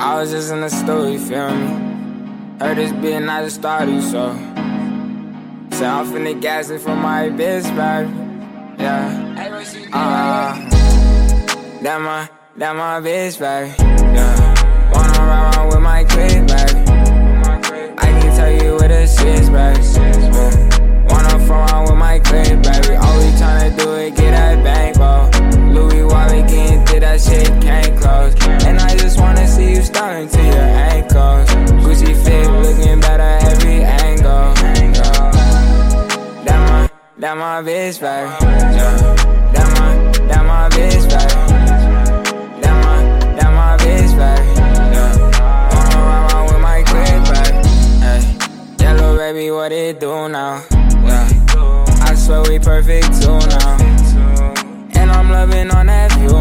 I was just in the store, you feel me? Heard this beat and I just started, so. Say I'm finna gas it for my bitch, baby. Yeah. Uh, that my, that my bitch, baby. Yeah. Wanna ride my my bitch. Yeah. That my, that my bitch, baby. That my, that my bitch, baby. Yeah. Wanna ride around with my clique, baby. Hey. Yellow baby, what it do now? Yeah. I swear we perfect too now. And I'm loving on that view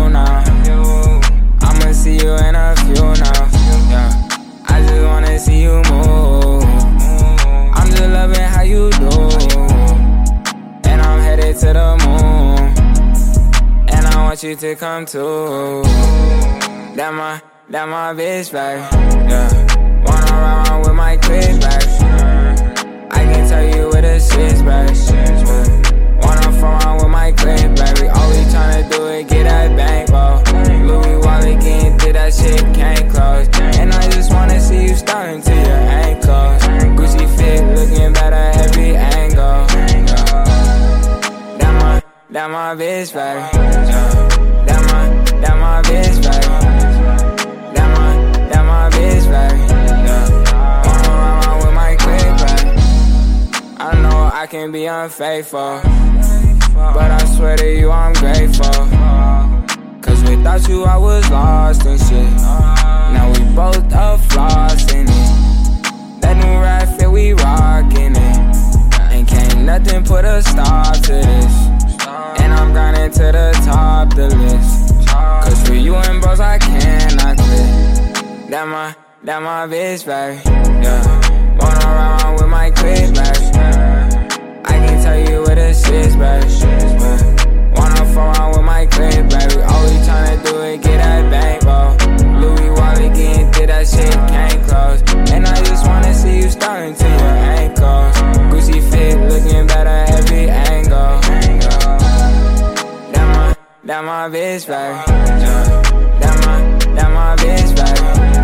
And to the moon. And I want you to come too. That my, that my bitch, baby. Yeah. Wanna ride around with my clique, baby. I can tell you this is, baby. Yeah. Wanna fall around with my clique, baby. All we tryna do is get that bank, bro. Louis Wally getting through that shit can't close. And I just wanna see you starting that my bitch. Yeah. That my, that my bitch, baby. That my, that my bitch. Wanna ride around with my clique, baby. I know I can be unfaithful, but I swear to you I'm grateful. Cause without you I was lost and shit. Now we both are flossing it. That new rap fit, we rockin' it. And can't nothing put a stop to this. And I'm grinding to the top the list. Cause for you and bros I cannot quit. That my, that my bitch, baby. Yeah. Wanna ride with my clique, baby. I can tell you what this is, baby. my bitch back. That my, that my bitch back.